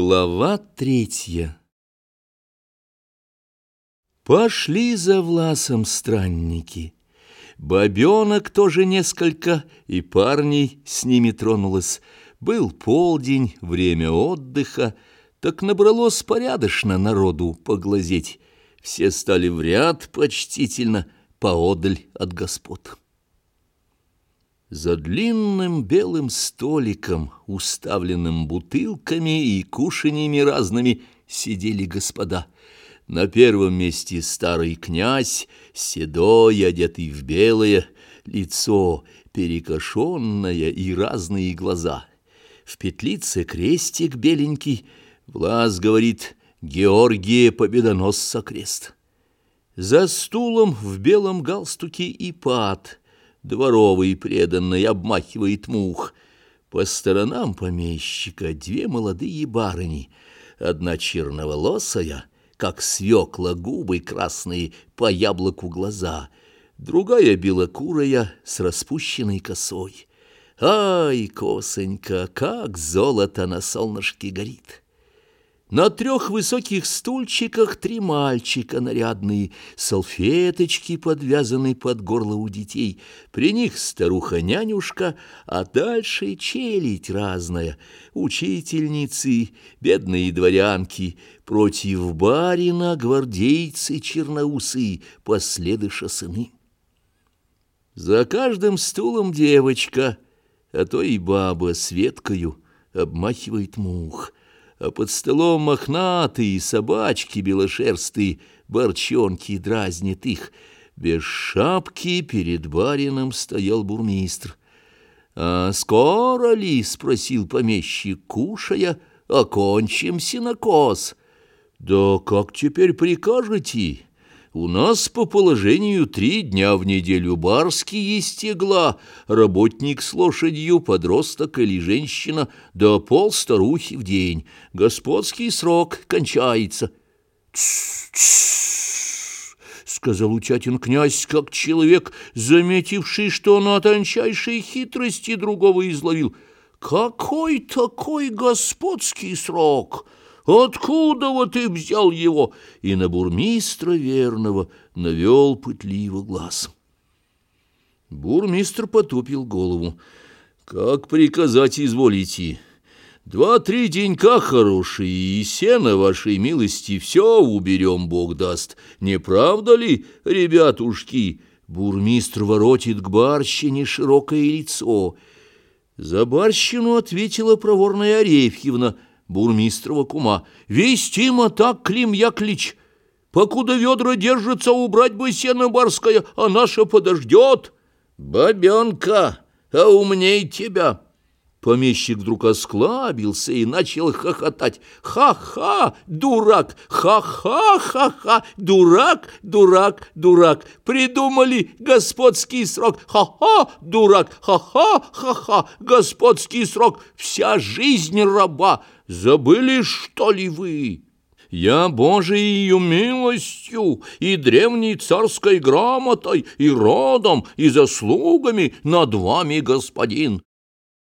Глава третья Пошли за Власом странники. Бобенок тоже несколько, и парней с ними тронулось. Был полдень, время отдыха, так набралось порядочно народу поглазеть. Все стали в ряд почтительно поодаль от господ. За длинным белым столиком, уставленным бутылками и кушаньями разными, сидели господа. На первом месте старый князь, седой, одетый в белое, лицо перекошенное и разные глаза. В петлице крестик беленький, Влас говорит «Георгия Победоносца крест». За стулом в белом галстуке и пад — дворовый преданный обмахивает мух. По сторонам помещика две молодые барыни, одна черноволосая, как свекла губы красные, по яблоку глаза, другая белокурая, с распущенной косой. Ай, косонька, как золото на солнышке горит! На трех высоких стульчиках три мальчика нарядные, салфеточки подвязаны под горло у детей. При них старуха-нянюшка, а дальше челядь разная. Учительницы, бедные дворянки, против барина гвардейцы черноусы, последыша сыны. За каждым стулом девочка, а то и баба с веткою обмахивает мух — а под столом мохнатые собачки белошерстые, борчонки дразнят их. Без шапки перед барином стоял бурмистр. «А скоро ли?» — спросил помещик, кушая, — «окончим синокос». «Да как теперь прикажете?» У нас по положению три дня в неделю барский есть работник с лошадью, подросток или женщина, да пол старухи в день. Господский срок кончается. Сказал Утятин князь, как человек, заметивший, что он от тончайшей хитрости другого изловил. «Какой такой господский срок?» Откуда вот ты взял его? И на бурмистра верного навел пытливо глаз. Бурмистр потупил голову. Как приказать изволите? Два-три денька хорошие, и сено вашей милости все уберем, Бог даст. Не правда ли, ребятушки? Бурмистр воротит к барщине широкое лицо. За барщину ответила проворная Арефьевна — бурмистрова кума. «Вестимо так, Клим Яклич! Покуда ведра держатся, убрать бы сено барское, а наша подождет!» «Бабенка, а умней тебя!» Помещик вдруг осклабился и начал хохотать. «Ха-ха, дурак! Ха-ха-ха-ха! Дурак, дурак, дурак! Придумали господский срок! Ха-ха, дурак! Ха-ха-ха-ха! Господский срок! Вся жизнь раба! Забыли, что ли вы?» Я Божией милостью и древней царской грамотой, и родом, и заслугами над вами, господин.